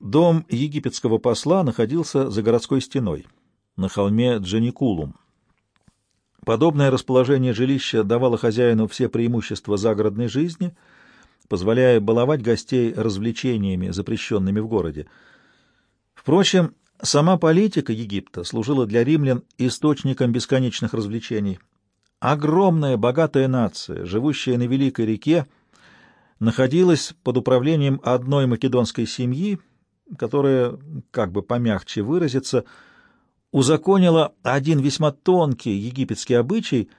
Дом египетского посла находился за городской стеной, на холме Джаникулум. Подобное расположение жилища давало хозяину все преимущества загородной жизни, позволяя баловать гостей развлечениями, запрещенными в городе. Впрочем, сама политика Египта служила для римлян источником бесконечных развлечений. Огромная богатая нация, живущая на Великой реке, находилась под управлением одной македонской семьи, которая, как бы помягче выразиться, узаконила один весьма тонкий египетский обычай,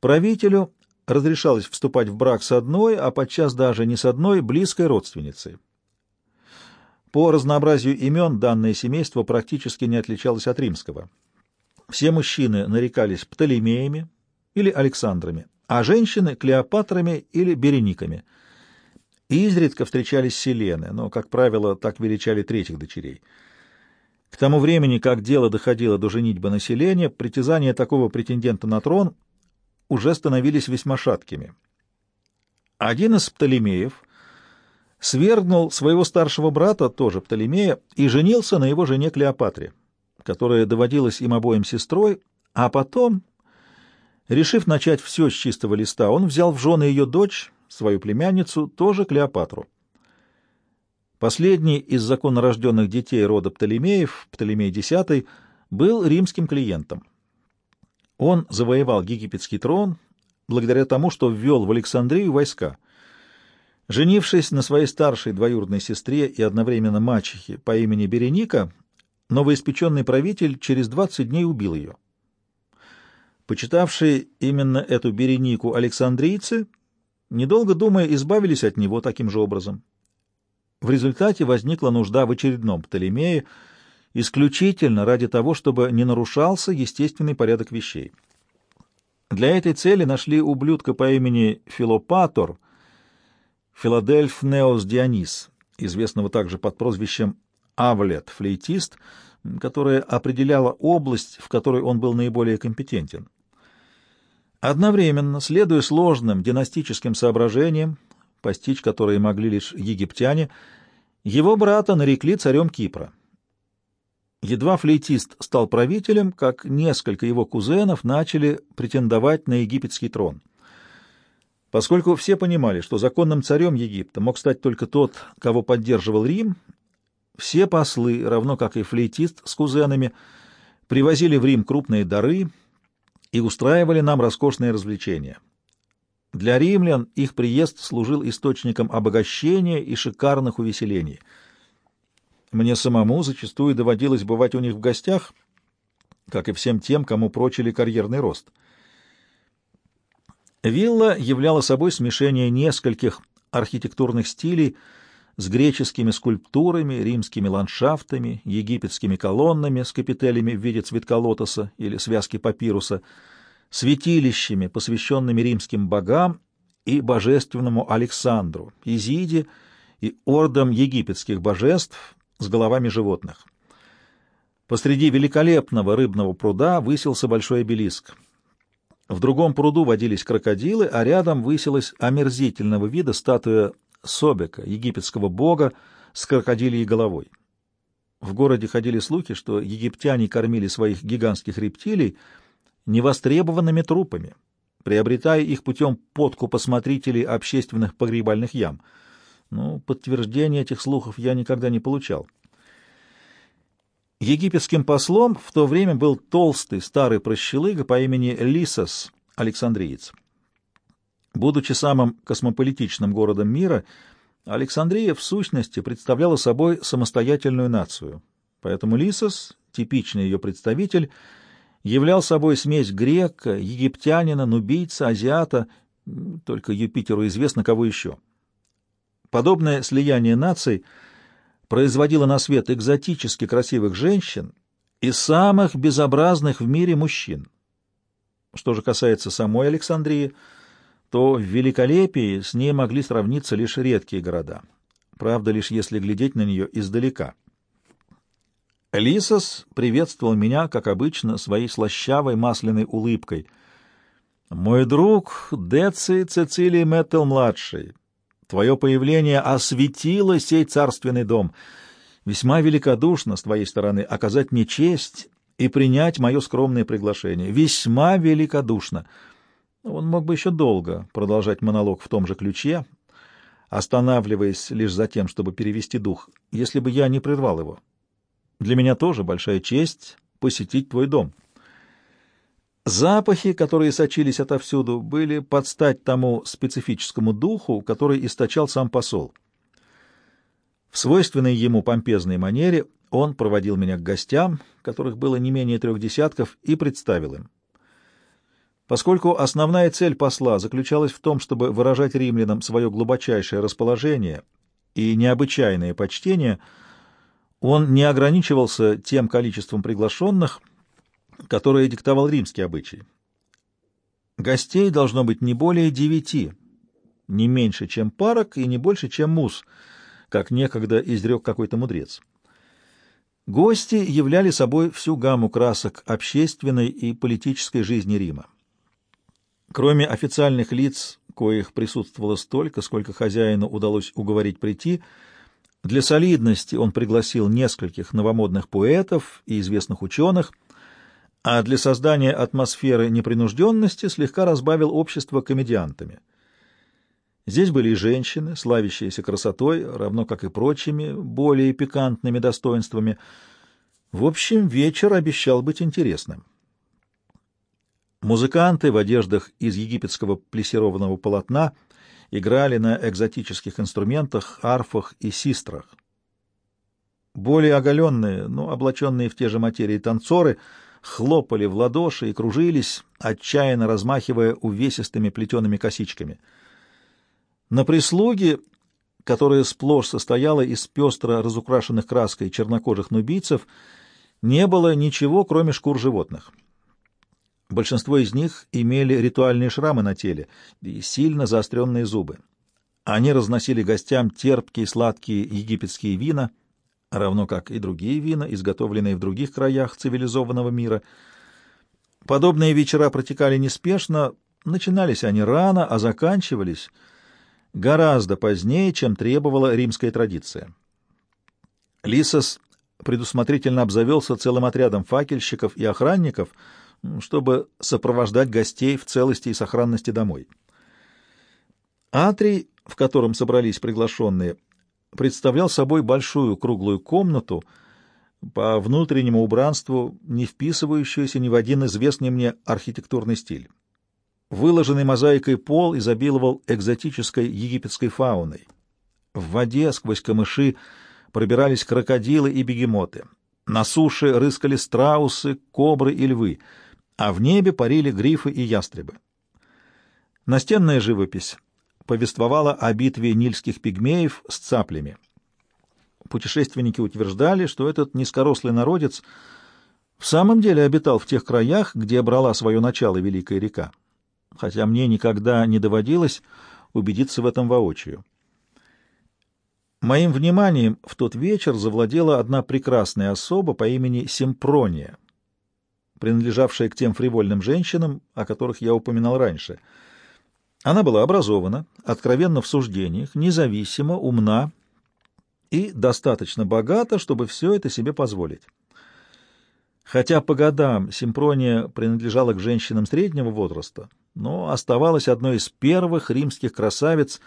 правителю разрешалось вступать в брак с одной, а подчас даже не с одной, близкой родственницей. По разнообразию имен данное семейство практически не отличалось от римского. Все мужчины нарекались Птолемеями или Александрами, а женщины — Клеопатрами или Берениками — Изредка встречались Селены, но, как правило, так величали третьих дочерей. К тому времени, как дело доходило до женитьбы населения, притязания такого претендента на трон уже становились весьма шаткими. Один из Птолемеев свергнул своего старшего брата, тоже Птолемея, и женился на его жене Клеопатре, которая доводилась им обоим сестрой, а потом, решив начать все с чистого листа, он взял в жены ее дочь, свою племянницу, тоже Клеопатру. Последний из законнорожденных детей рода Птолемеев, Птолемей X, был римским клиентом. Он завоевал египетский трон благодаря тому, что ввел в Александрию войска. Женившись на своей старшей двоюродной сестре и одновременно мачехе по имени Береника, новоиспеченный правитель через 20 дней убил ее. Почитавшие именно эту Беренику александрийцы — недолго думая, избавились от него таким же образом. В результате возникла нужда в очередном Птолемее, исключительно ради того, чтобы не нарушался естественный порядок вещей. Для этой цели нашли ублюдка по имени Филопатор, Филадельф Неос Дионис, известного также под прозвищем Авлет, флейтист, которая определяла область, в которой он был наиболее компетентен. Одновременно, следуя сложным династическим соображениям, постичь которые могли лишь египтяне, его брата нарекли царем Кипра. Едва флейтист стал правителем, как несколько его кузенов начали претендовать на египетский трон. Поскольку все понимали, что законным царем Египта мог стать только тот, кого поддерживал Рим, все послы, равно как и флейтист с кузенами, привозили в Рим крупные дары, и устраивали нам роскошные развлечения. Для римлян их приезд служил источником обогащения и шикарных увеселений. Мне самому зачастую доводилось бывать у них в гостях, как и всем тем, кому прочили карьерный рост. Вилла являла собой смешение нескольких архитектурных стилей — с греческими скульптурами, римскими ландшафтами, египетскими колоннами с капителями в виде цветка лотоса или связки папируса, святилищами, посвященными римским богам и божественному Александру, Изиде и ордам египетских божеств с головами животных. Посреди великолепного рыбного пруда высился большой обелиск. В другом пруду водились крокодилы, а рядом высилась омерзительного вида статуя Собека, египетского бога с крокодилией головой. В городе ходили слухи, что египтяне кормили своих гигантских рептилий невостребованными трупами, приобретая их путем подкупа смотрителей общественных погребальных ям. Но подтверждения этих слухов я никогда не получал. Египетским послом в то время был толстый старый прощелыга по имени Лисос, Александриец. Будучи самым космополитичным городом мира, Александрия в сущности представляла собой самостоятельную нацию. Поэтому Лисос, типичный ее представитель, являл собой смесь грека, египтянина, нубийца, азиата, только Юпитеру известно кого еще. Подобное слияние наций производило на свет экзотически красивых женщин и самых безобразных в мире мужчин. Что же касается самой Александрии, то в великолепии с ней могли сравниться лишь редкие города. Правда, лишь если глядеть на нее издалека. Лисос приветствовал меня, как обычно, своей слащавой масляной улыбкой. «Мой друг Деци Цицилий Мэттел-младший, твое появление осветило сей царственный дом. Весьма великодушно с твоей стороны оказать мне честь и принять мое скромное приглашение. Весьма великодушно. Он мог бы еще долго продолжать монолог в том же ключе, останавливаясь лишь за тем, чтобы перевести дух, если бы я не прервал его. Для меня тоже большая честь посетить твой дом. Запахи, которые сочились отовсюду, были под стать тому специфическому духу, который источал сам посол. В свойственной ему помпезной манере он проводил меня к гостям, которых было не менее трех десятков, и представил им. Поскольку основная цель посла заключалась в том, чтобы выражать римлянам свое глубочайшее расположение и необычайное почтение, он не ограничивался тем количеством приглашенных, которое диктовал римский обычай. Гостей должно быть не более девяти, не меньше, чем парок, и не больше, чем мус, как некогда изрек какой-то мудрец. Гости являли собой всю гамму красок общественной и политической жизни Рима. Кроме официальных лиц, коих присутствовало столько, сколько хозяину удалось уговорить прийти, для солидности он пригласил нескольких новомодных поэтов и известных ученых, а для создания атмосферы непринужденности слегка разбавил общество комедиантами. Здесь были и женщины, славящиеся красотой, равно как и прочими, более пикантными достоинствами. В общем, вечер обещал быть интересным. Музыканты в одеждах из египетского плессированного полотна играли на экзотических инструментах, арфах и систрах. Более оголенные, но облаченные в те же материи танцоры хлопали в ладоши и кружились, отчаянно размахивая увесистыми плетеными косичками. На прислуге, которая сплошь состояла из пестро разукрашенных краской чернокожих нубийцев, не было ничего, кроме шкур животных — Большинство из них имели ритуальные шрамы на теле и сильно заостренные зубы. Они разносили гостям терпкие сладкие египетские вина, равно как и другие вина, изготовленные в других краях цивилизованного мира. Подобные вечера протекали неспешно, начинались они рано, а заканчивались гораздо позднее, чем требовала римская традиция. Лисос предусмотрительно обзавелся целым отрядом факельщиков и охранников — чтобы сопровождать гостей в целости и сохранности домой. Атрий, в котором собрались приглашенные, представлял собой большую круглую комнату, по внутреннему убранству, не вписывающуюся ни в один известный мне архитектурный стиль. Выложенный мозаикой пол изобиловал экзотической египетской фауной. В воде сквозь камыши пробирались крокодилы и бегемоты. На суше рыскали страусы, кобры и львы — а в небе парили грифы и ястребы. Настенная живопись повествовала о битве нильских пигмеев с цаплями. Путешественники утверждали, что этот низкорослый народец в самом деле обитал в тех краях, где брала свое начало Великая река, хотя мне никогда не доводилось убедиться в этом воочию. Моим вниманием в тот вечер завладела одна прекрасная особа по имени Симпрония — принадлежавшая к тем фривольным женщинам, о которых я упоминал раньше. Она была образована, откровенно в суждениях, независима, умна и достаточно богата, чтобы все это себе позволить. Хотя по годам Симпрония принадлежала к женщинам среднего возраста, но оставалась одной из первых римских красавиц,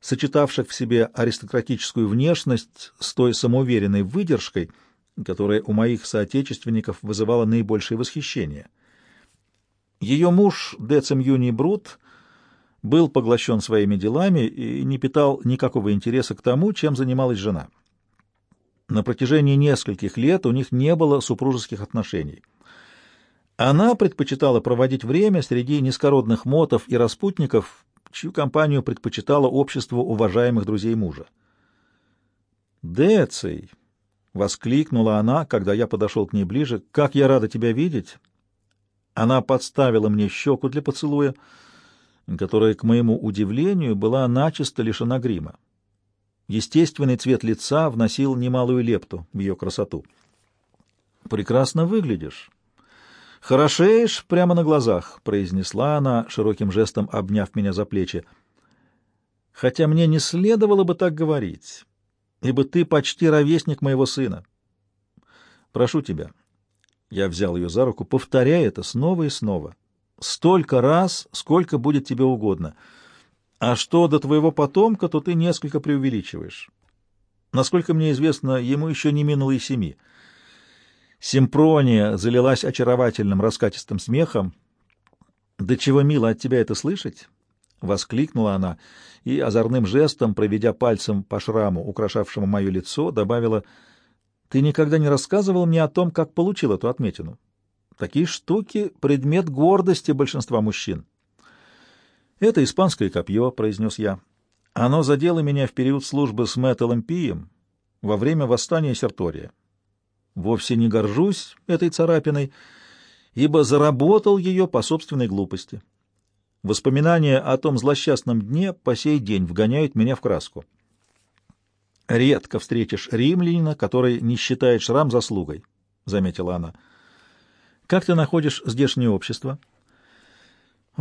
сочетавших в себе аристократическую внешность с той самоуверенной выдержкой — которая у моих соотечественников вызывала наибольшее восхищение. Ее муж, Децим Юний Брут, был поглощен своими делами и не питал никакого интереса к тому, чем занималась жена. На протяжении нескольких лет у них не было супружеских отношений. Она предпочитала проводить время среди низкородных мотов и распутников, чью компанию предпочитала общество уважаемых друзей мужа. Деций, — воскликнула она, когда я подошел к ней ближе. «Как я рада тебя видеть!» Она подставила мне щеку для поцелуя, которая, к моему удивлению, была начисто лишена грима. Естественный цвет лица вносил немалую лепту в ее красоту. «Прекрасно выглядишь. Хорошеешь прямо на глазах», — произнесла она, широким жестом обняв меня за плечи. «Хотя мне не следовало бы так говорить». Ибо ты почти ровесник моего сына. Прошу тебя, я взял ее за руку, повторяй это снова и снова. Столько раз, сколько будет тебе угодно. А что до твоего потомка, то ты несколько преувеличиваешь. Насколько мне известно, ему еще не минуло и семи. Симпрония залилась очаровательным раскатистым смехом. «Да чего мило от тебя это слышать!» — воскликнула она и, озорным жестом, проведя пальцем по шраму, украшавшему мое лицо, добавила, «Ты никогда не рассказывал мне о том, как получил эту отметину. Такие штуки — предмет гордости большинства мужчин». «Это испанское копье», — произнес я. «Оно задело меня в период службы с Мэттелом Пием во время восстания Сертория. Вовсе не горжусь этой царапиной, ибо заработал ее по собственной глупости. Воспоминания о том злосчастном дне по сей день вгоняют меня в краску. «Редко встретишь римлянина, который не считает шрам заслугой», — заметила она. «Как ты находишь здешнее общество?»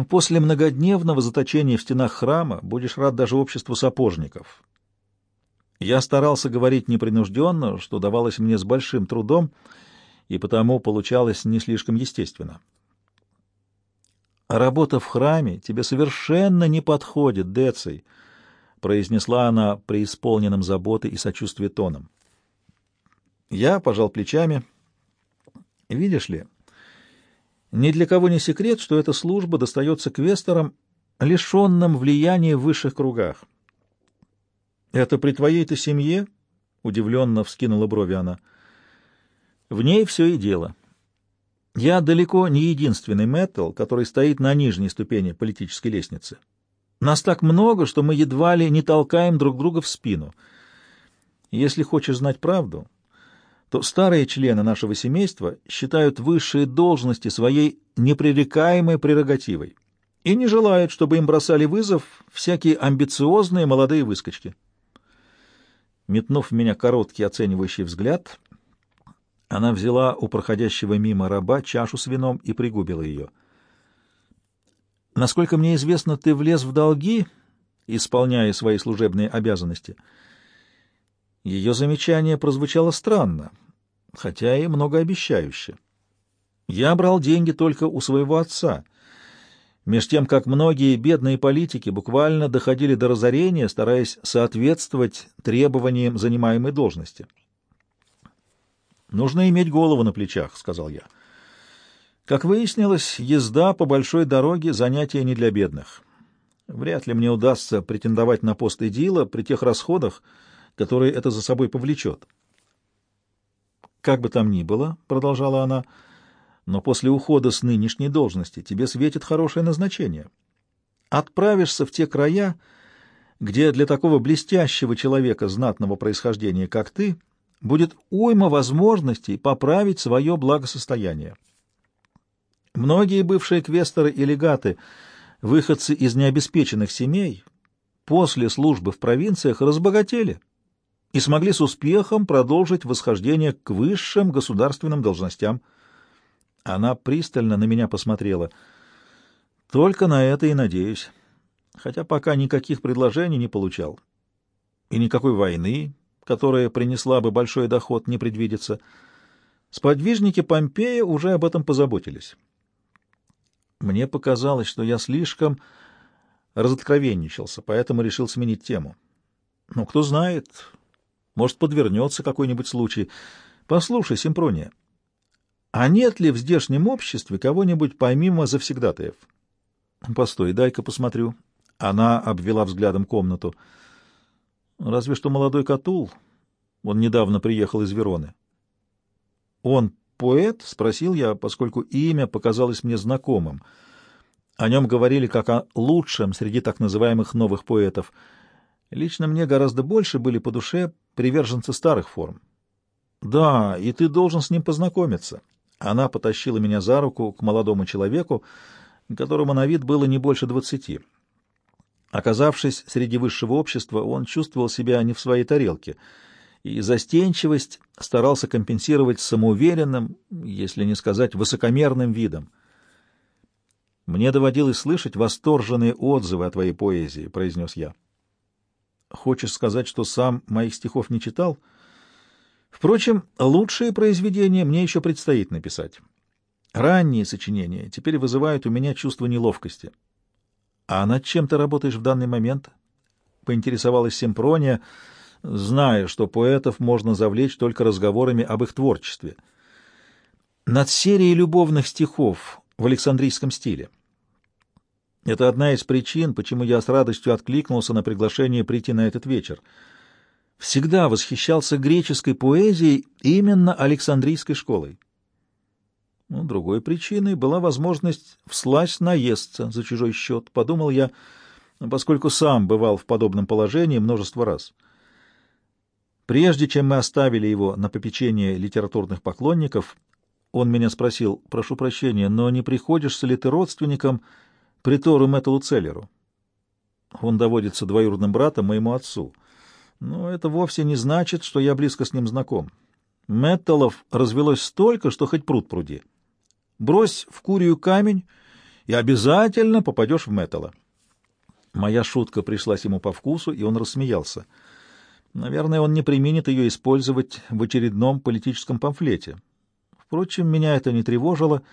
«После многодневного заточения в стенах храма будешь рад даже обществу сапожников. Я старался говорить непринужденно, что давалось мне с большим трудом, и потому получалось не слишком естественно. «Работа в храме тебе совершенно не подходит, Деций», — произнесла она преисполненным заботы и сочувствия тоном. Я пожал плечами. «Видишь ли, ни для кого не секрет, что эта служба достается квесторам, лишенным влияния в высших кругах. «Это при твоей-то семье?» — удивленно вскинула брови она. «В ней все и дело. Я далеко не единственный Мэттл, который стоит на нижней ступени политической лестницы. Нас так много, что мы едва ли не толкаем друг друга в спину. Если хочешь знать правду, то старые члены нашего семейства считают высшие должности своей непререкаемой прерогативой и не желают, чтобы им бросали вызов всякие амбициозные молодые выскочки». Метнув в меня короткий оценивающий взгляд, она взяла у проходящего мимо раба чашу с вином и пригубила ее. «Насколько мне известно, ты влез в долги, исполняя свои служебные обязанности». Ее замечание прозвучало странно, хотя и многообещающе. «Я брал деньги только у своего отца» меж тем как многие бедные политики буквально доходили до разорения, стараясь соответствовать требованиям занимаемой должности. «Нужно иметь голову на плечах», — сказал я. Как выяснилось, езда по большой дороге — занятие не для бедных. Вряд ли мне удастся претендовать на пост Эдила при тех расходах, которые это за собой повлечет. «Как бы там ни было», — продолжала она, — но после ухода с нынешней должности тебе светит хорошее назначение. Отправишься в те края, где для такого блестящего человека знатного происхождения, как ты, будет уйма возможностей поправить свое благосостояние. Многие бывшие квесторы и легаты, выходцы из необеспеченных семей, после службы в провинциях разбогатели и смогли с успехом продолжить восхождение к высшим государственным должностям – она пристально на меня посмотрела. Только на это и надеюсь. Хотя пока никаких предложений не получал. И никакой войны, которая принесла бы большой доход, не предвидится. Сподвижники Помпея уже об этом позаботились. Мне показалось, что я слишком разоткровенничался, поэтому решил сменить тему. Ну, кто знает, может, подвернется какой-нибудь случай. Послушай, Симпрония, а нет ли в здешнем обществе кого-нибудь помимо завсегдатаев? Постой, дай-ка посмотрю. Она обвела взглядом комнату. Разве что молодой Катул. Он недавно приехал из Вероны. Он поэт? Спросил я, поскольку имя показалось мне знакомым. О нем говорили как о лучшем среди так называемых новых поэтов. Лично мне гораздо больше были по душе приверженцы старых форм. Да, и ты должен с ним познакомиться. Она потащила меня за руку к молодому человеку, которому на вид было не больше двадцати. Оказавшись среди высшего общества, он чувствовал себя не в своей тарелке, и застенчивость старался компенсировать самоуверенным, если не сказать высокомерным видом. «Мне доводилось слышать восторженные отзывы о твоей поэзии», — произнес я. Хочешь сказать, что сам моих стихов не читал? Впрочем, лучшие произведения мне еще предстоит написать. Ранние сочинения теперь вызывают у меня чувство неловкости. А над чем ты работаешь в данный момент? Поинтересовалась Симпрония, зная, что поэтов можно завлечь только разговорами об их творчестве. Над серией любовных стихов в Александрийском стиле. Это одна из причин, почему я с радостью откликнулся на приглашение прийти на этот вечер. Всегда восхищался греческой поэзией именно Александрийской школой. Ну, другой причиной была возможность всласть наесться за чужой счет, подумал я, поскольку сам бывал в подобном положении множество раз. Прежде чем мы оставили его на попечение литературных поклонников, он меня спросил, прошу прощения, но не приходишься ли ты родственникам притору Мэттелу Целлеру. Он доводится двоюродным братом моему отцу. Но это вовсе не значит, что я близко с ним знаком. Мэттелов развелось столько, что хоть пруд пруди. Брось в курию камень, и обязательно попадешь в Мэттела. Моя шутка пришлась ему по вкусу, и он рассмеялся. Наверное, он не применит ее использовать в очередном политическом памфлете. Впрочем, меня это не тревожило, —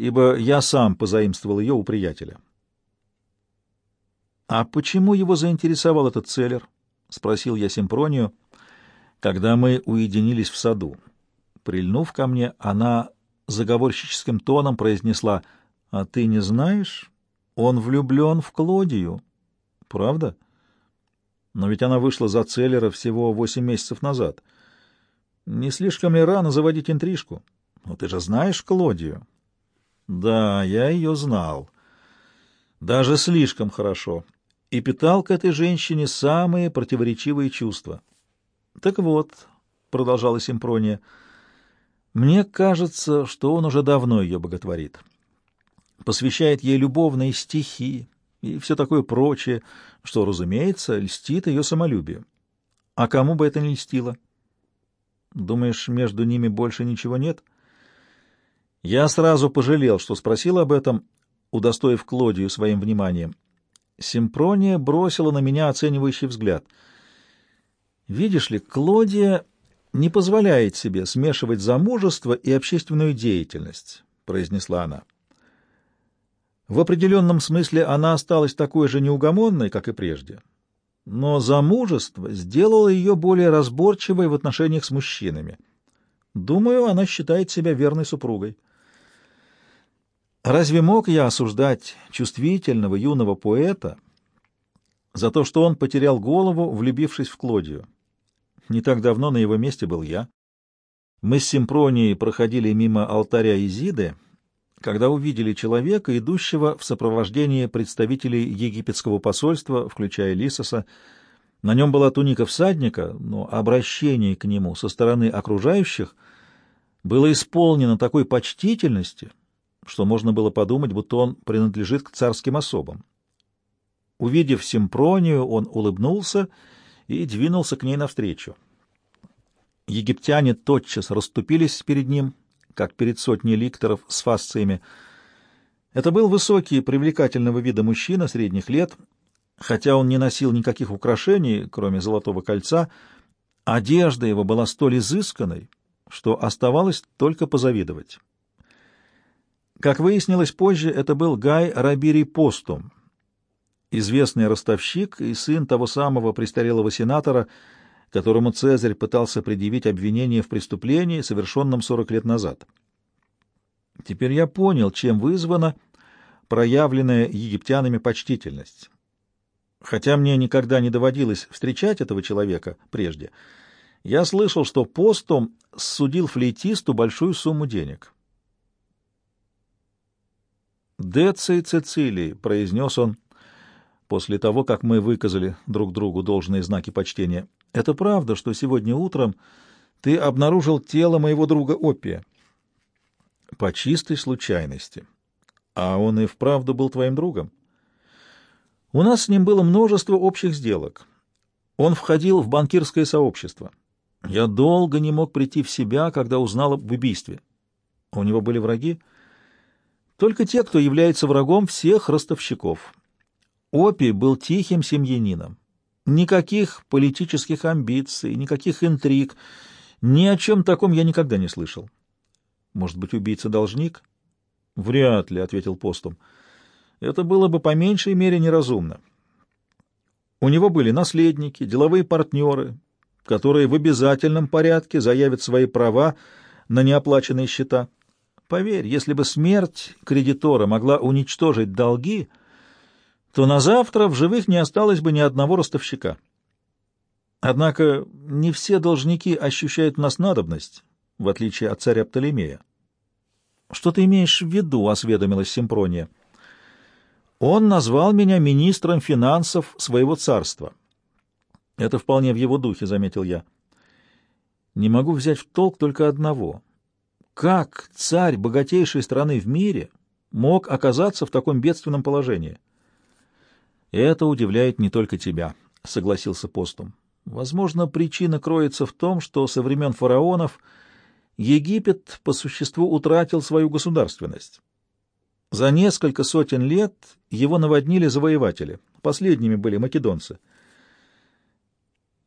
ибо я сам позаимствовал ее у приятеля. «А почему его заинтересовал этот целлер?» — спросил я Симпронию, когда мы уединились в саду. Прильнув ко мне, она заговорщическим тоном произнесла, «А ты не знаешь? Он влюблен в Клодию». «Правда?» «Но ведь она вышла за Целлера всего восемь месяцев назад. Не слишком ли рано заводить интрижку? Но ты же знаешь Клодию». Да, я ее знал. Даже слишком хорошо. И питал к этой женщине самые противоречивые чувства. Так вот, — продолжала Симпрония, — мне кажется, что он уже давно ее боготворит. Посвящает ей любовные стихи и все такое прочее, что, разумеется, льстит ее самолюбию. А кому бы это не льстило? Думаешь, между ними больше ничего нет? — я сразу пожалел, что спросил об этом, удостоив Клодию своим вниманием. Симпрония бросила на меня оценивающий взгляд. «Видишь ли, Клодия не позволяет себе смешивать замужество и общественную деятельность», — произнесла она. В определенном смысле она осталась такой же неугомонной, как и прежде. Но замужество сделало ее более разборчивой в отношениях с мужчинами. Думаю, она считает себя верной супругой. Разве мог я осуждать чувствительного юного поэта за то, что он потерял голову, влюбившись в Клодию? Не так давно на его месте был я. Мы с Симпронией проходили мимо алтаря Изиды, когда увидели человека, идущего в сопровождении представителей египетского посольства, включая Лисоса. На нем была туника всадника, но обращение к нему со стороны окружающих было исполнено такой почтительности, что можно было подумать, будто он принадлежит к царским особам. Увидев Симпронию, он улыбнулся и двинулся к ней навстречу. Египтяне тотчас расступились перед ним, как перед сотней ликторов с фасциями. Это был высокий, привлекательного вида мужчина средних лет, хотя он не носил никаких украшений, кроме золотого кольца, одежда его была столь изысканной, что оставалось только позавидовать. Как выяснилось позже, это был Гай Рабири Постум, известный ростовщик и сын того самого престарелого сенатора, которому Цезарь пытался предъявить обвинение в преступлении, совершенном 40 лет назад. Теперь я понял, чем вызвана проявленная египтянами почтительность. Хотя мне никогда не доводилось встречать этого человека прежде, я слышал, что постом судил флейтисту большую сумму денег. «Деций Цицилий», — произнес он после того, как мы выказали друг другу должные знаки почтения. «Это правда, что сегодня утром ты обнаружил тело моего друга Опия?» «По чистой случайности. А он и вправду был твоим другом?» «У нас с ним было множество общих сделок. Он входил в банкирское сообщество. Я долго не мог прийти в себя, когда узнал об убийстве. У него были враги?» Только те, кто является врагом всех ростовщиков. Опи был тихим семьянином. Никаких политических амбиций, никаких интриг, ни о чем таком я никогда не слышал. Может быть, убийца-должник? Вряд ли, — ответил постум. Это было бы по меньшей мере неразумно. У него были наследники, деловые партнеры, которые в обязательном порядке заявят свои права на неоплаченные счета. Поверь, если бы смерть кредитора могла уничтожить долги, то на завтра в живых не осталось бы ни одного ростовщика. Однако не все должники ощущают в нас надобность, в отличие от царя Птолемея. — Что ты имеешь в виду? — осведомилась Симпрония. — Он назвал меня министром финансов своего царства. — Это вполне в его духе, — заметил я. — Не могу взять в толк только одного. Как царь богатейшей страны в мире мог оказаться в таком бедственном положении? — Это удивляет не только тебя, — согласился Постум. — Возможно, причина кроется в том, что со времен фараонов — Египет по существу утратил свою государственность. За несколько сотен лет его наводнили завоеватели. Последними были македонцы.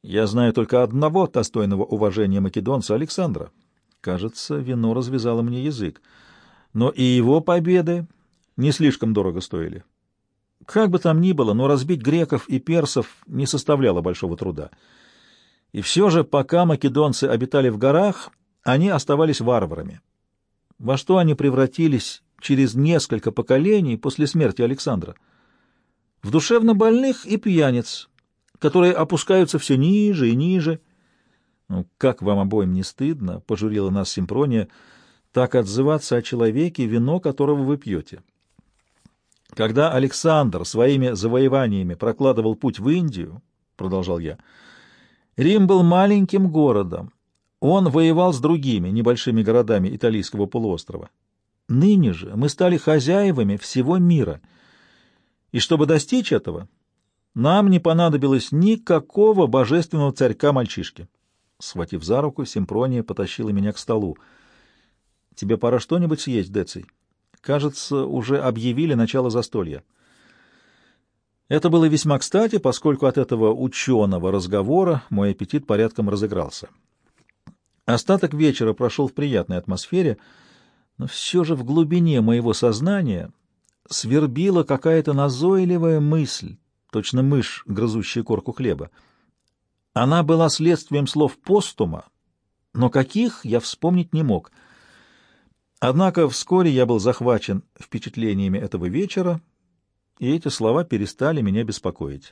Я знаю только одного достойного уважения македонца Александра. Кажется, вино развязало мне язык. Но и его победы не слишком дорого стоили. Как бы там ни было, но разбить греков и персов не составляло большого труда. И все же, пока македонцы обитали в горах, они оставались варварами. Во что они превратились через несколько поколений после смерти Александра? В душевно больных и пьяниц, которые опускаются все ниже и ниже. «Ну, как вам обоим не стыдно?» — пожурила нас Симпрония, — «так отзываться о человеке, вино которого вы пьете». Когда Александр своими завоеваниями прокладывал путь в Индию, — продолжал я, — Рим был маленьким городом, он воевал с другими небольшими городами Италийского полуострова. Ныне же мы стали хозяевами всего мира. И чтобы достичь этого, нам не понадобилось никакого божественного царька-мальчишки. Схватив за руку, Симпрония потащила меня к столу. — Тебе пора что-нибудь съесть, Деций. Кажется, уже объявили начало застолья. Это было весьма кстати, поскольку от этого ученого разговора мой аппетит порядком разыгрался. Остаток вечера прошел в приятной атмосфере, но все же в глубине моего сознания свербила какая-то назойливая мысль, точно мышь, грызущая корку хлеба. Она была следствием слов постума, но каких я вспомнить не мог. Однако вскоре я был захвачен впечатлениями этого вечера, и эти слова перестали меня беспокоить.